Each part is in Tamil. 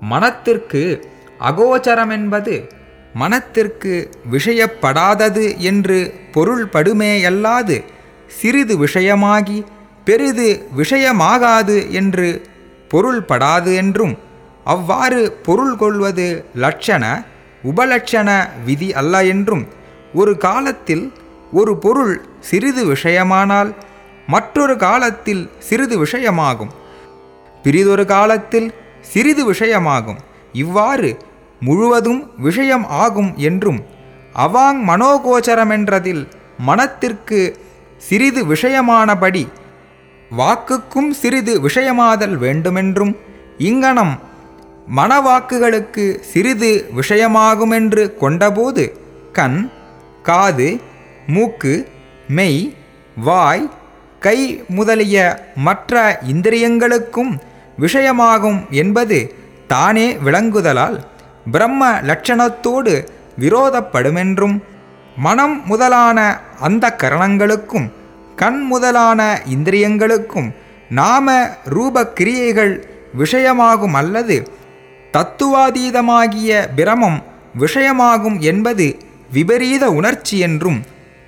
மனத்திற்கு அகோச்சரம் என்பது மனத்திற்கு விஷயப்படாதது என்று பொருள்படுமேயல்லாது சிறிது விஷயமாகி பெரிது விஷயமாகாது என்று பொருள்படாது என்றும் அவ்வாறு பொருள் கொள்வது லட்சண உபலட்சண விதி அல்ல என்றும் ஒரு காலத்தில் ஒரு பொருள் சிறிது விஷயமானால் மற்றொரு காலத்தில் சிறிது விஷயமாகும். பிறிதொரு காலத்தில் சிறிது விஷயமாகும். இவ்வாறு முழுவதும் விஷயம் ஆகும் என்றும் அவாங் மனோகோச்சரமென்றதில் மனத்திற்கு சிறிது விஷயமானபடி வாக்குக்கும் சிறிது விஷயமாதல் வேண்டுமென்றும் இங்கனம் மனவாக்குகளுக்கு சிறிது விஷயமாகுமென்று கொண்டபோது கண் காது மூக்கு மெய் வாய் கை முதலிய மற்ற இந்திரியங்களுக்கும் விஷயமாகும் என்பது தானே விளங்குதலால் பிரம்ம லட்சணத்தோடு விரோதப்படுமென்றும் மனம் முதலான அந்த கரணங்களுக்கும் கண் முதலான இந்திரியங்களுக்கும் நாம ரூப கிரியைகள் விஷயமாகும் அல்லது தத்துவாதீதமாகிய பிரமம் விஷயமாகும் என்பது விபரீத உணர்ச்சி என்றும்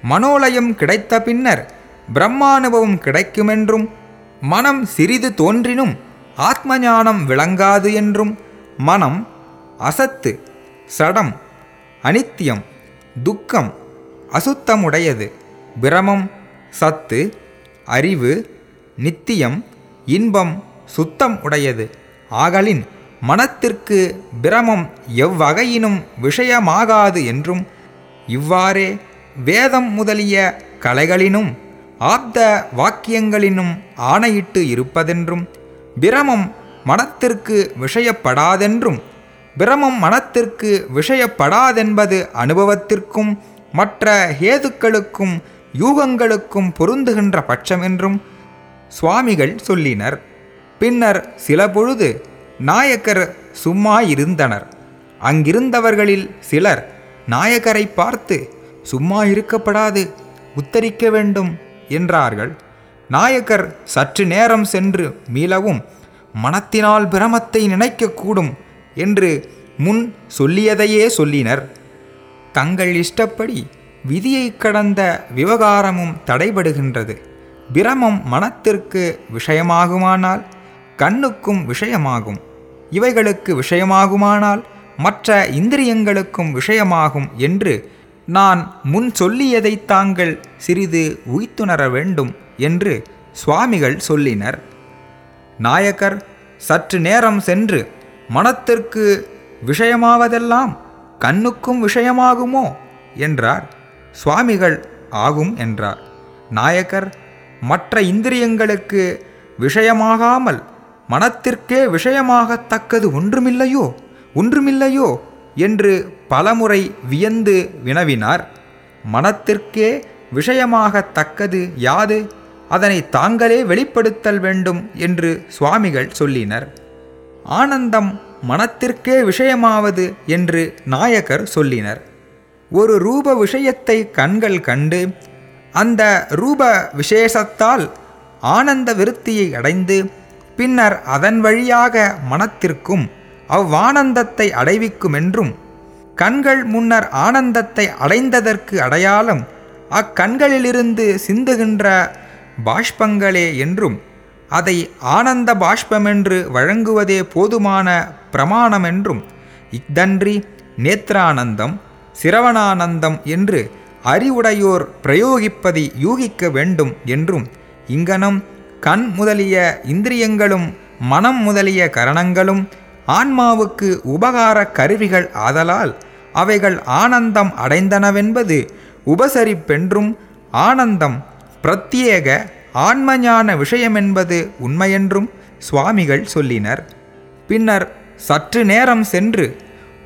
மனோலயம் கிடைத்த பின்னர் பிரம்மானுபவம் கிடைக்குமென்றும் மனம் சிறிது தோன்றினும் ஆத்மஞானம் விளங்காது என்றும் மனம் அசத்து சடம் அனித்தியம் துக்கம் அசுத்தமுடையது. பிரமம் சத்து அறிவு நித்தியம் இன்பம் சுத்தம் உடையது. ஆகலின் மனத்திற்கு பிரமம் எவ்வகையினும் விஷயமாகாது என்றும் இவ்வாறே வேதம் முதலிய கலைகளினும் ஆப்த வாக்கியங்களினும் ஆணையிட்டு இருப்பதென்றும் பிரமம் மனத்திற்கு விஷயப்படாதென்றும் பிரமம் மனத்திற்கு விஷயப்படாதென்பது அனுபவத்திற்கும் மற்ற ஹேதுக்களுக்கும் யூகங்களுக்கும் பொருந்துகின்ற பட்சமென்றும் சுவாமிகள் சொல்லினர். பின்னர் சில பொழுது நாயக்கர் சும்மா இருந்தனர் அங்கிருந்தவர்களில் சிலர் நாயக்கரை பார்த்து சும்மா இருக்கப்படாது உத்தரிக்க வேண்டும் என்றார்கள். நாயக்கர் சற்று நேரம் சென்று மீளவும் மனத்தினால் பிரமத்தை நினைக்கக்கூடும் என்று முன் சொல்லியதையே சொல்லினர். தங்கள் இஷ்டப்படி விதியை கடந்த விவகாரமும் தடைபடுகின்றது. பிரமம் மனத்திற்கு விஷயமாகுமானால் கண்ணுக்கும் விஷயமாகும். இவைகளுக்கு விஷயமாகுமானால் மற்ற இந்திரியங்களுக்கும் விஷயமாகும் என்று நான் முன் சொல்லியதை தாங்கள் சிறிது உய்த்துணர வேண்டும் என்று சுவாமிகள் சொல்லினர். நாயக்கர் சற்று நேரம் சென்று மனத்திற்கு விஷயமாவதெல்லாம் கண்ணுக்கும் விஷயமாகுமோ? என்றார். சுவாமிகள் ஆகும் என்றார். நாயக்கர் மற்ற இந்திரியங்களுக்கு விஷயமாகாமல் மனத்திற்கே விஷயமாகத்தக்கது ஒன்றுமில்லையோ? ஒன்றுமில்லையோ? என்று பலமுறை வியந்து வினவினார். மனத்திற்கே விஷயமாகத்தக்கது யாது? அதனை தாங்களே வெளிப்படுத்தல் வேண்டும் என்று சுவாமிகள் சொல்லினர். ஆனந்தம் மனத்திற்கே விஷயமாவது என்று நாயக்கர் சொல்லினர். ஒரு ரூப விஷயத்தை கண்கள் கண்டு அந்த ரூப விசேஷத்தால் ஆனந்த விருத்தியை அடைந்து பின்னர் அதன் வழியாக மனத்திற்கும் அவ்வானந்தத்தை அடைவிக்குமென்றும் கண்கள் முன்னர் ஆனந்தத்தை அடைந்ததற்கு அடையாளம் அக்கண்களிலிருந்து சிந்துகின்ற பாஷ்பங்களே என்றும் அதை ஆனந்த பாஷ்பமென்று வழங்குவதே போதுமான பிரமாணமென்றும் இத்தன்றி நேத்ரானந்தம் சிரவணானந்தம் என்று அறிவுடையோர் பிரயோகிப்பதை யூகிக்க வேண்டும் என்றும் இங்கனம் கண் முதலிய இந்திரியங்களும் மனம் முதலிய கரணங்களும் ஆன்மாவுக்கு உபகார கருவிகள் ஆதலால் அவைகள் ஆனந்தம் அடைந்தனவென்பது உபசரிப்பென்றும் ஆனந்தம் பிரத்யேக ஆன்மஞான விஷயமென்பது உண்மையென்றும் சுவாமிகள் சொல்லினர். பின்னர் சற்று நேரம் சென்று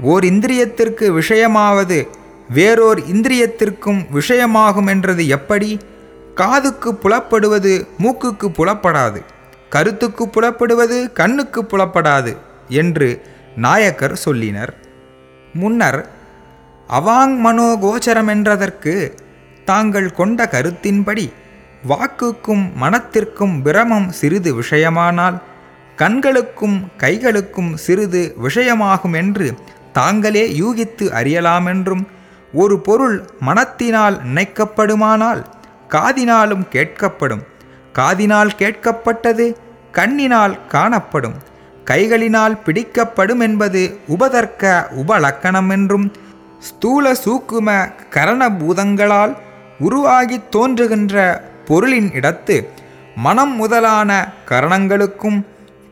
ஓர் இந்திரியத்திற்கு விஷயமாவது வேறோர் இந்திரியத்திற்கும் விஷயமாகும் என்றது எப்படி? காதுக்கு புலப்படுவது மூக்குக்கு புலப்படாது கருத்துக்கு புலப்படுவது கண்ணுக்கு புலப்படாது என்று நாயக்கர் சொல்லினர். முன்னர் அவாங் மனோகோச்சரம் என்றதற்கு தாங்கள் கொண்ட கருத்தின்படி வாக்குக்கும் மனத்திற்கும் பிரமம் சிறிது விஷயமானால் கண்களுக்கும் கைகளுக்கும் சிறிது விஷயமாகும் என்று தாங்களே யூகித்து அறியலாமென்றும் ஒரு பொருள் மனத்தினால் நினைக்கப்படுமானால் காதினாலும் கேட்கப்படும். காதினால் கேட்கப்பட்டது கண்ணினால் காணப்படும். கைகளினால் பிடிக்கப்படும் என்பது உபதர்க்க உபலக்கணம் என்றும் ஸ்தூல சூக்கும கரணபூதங்களால் உருவாகித் தோன்றுகின்ற பொருளின் இடத்து மனம் முதலான கரணங்களுக்கும்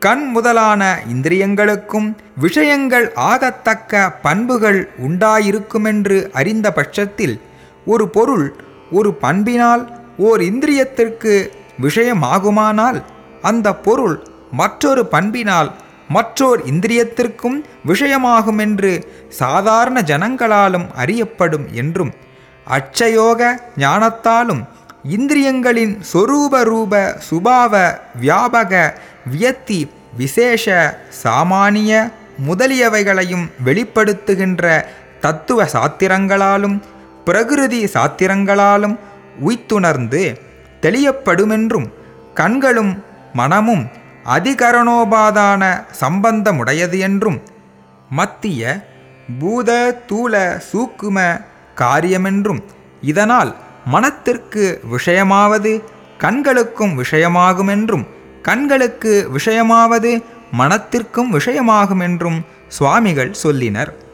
கண் முதலான இந்திரியங்களுக்கும் விஷயங்கள் ஆகத்தக்க பண்புகள் உண்டாயிருக்குமென்று அறிந்த பட்சத்தில் ஒரு பொருள் ஒரு பண்பினால் ஓர் இந்திரியத்திற்கு விஷயமாகுமானால் அந்த பொருள் மற்றொரு பண்பினால் மற்றோர் இந்திரியத்திற்கும் விஷயமாகும் என்று சாதாரண ஜனங்களாலும் அறியப்படும் என்றும் அச்சயோக ஞானத்தாலும் இந்திரியங்களின் சொரூப ரூப சுபாவ வியாபக வியத்தி விசேஷ சாமானிய முதலியவைகளையும் வெளிப்படுத்துகின்ற தத்துவ சாத்திரங்களாலும் பிரகிருதி சாத்திரங்களாலும் உய்த்துணர்ந்து தெளியப்படுமென்றும் கண்களும் மனமும் அதிகரணோபாதான சம்பந்தமுடையது என்றும் மத்திய பூத தூல சூக்கும காரியமென்றும் இதனால் மனத்திற்கு விஷயமாவது கண்களுக்கும் விஷயமாகுமென்றும் கண்களுக்கு விஷயமாவது மனத்திற்கும் விஷயமாகுமென்றும் சுவாமிகள் சொல்லினர்.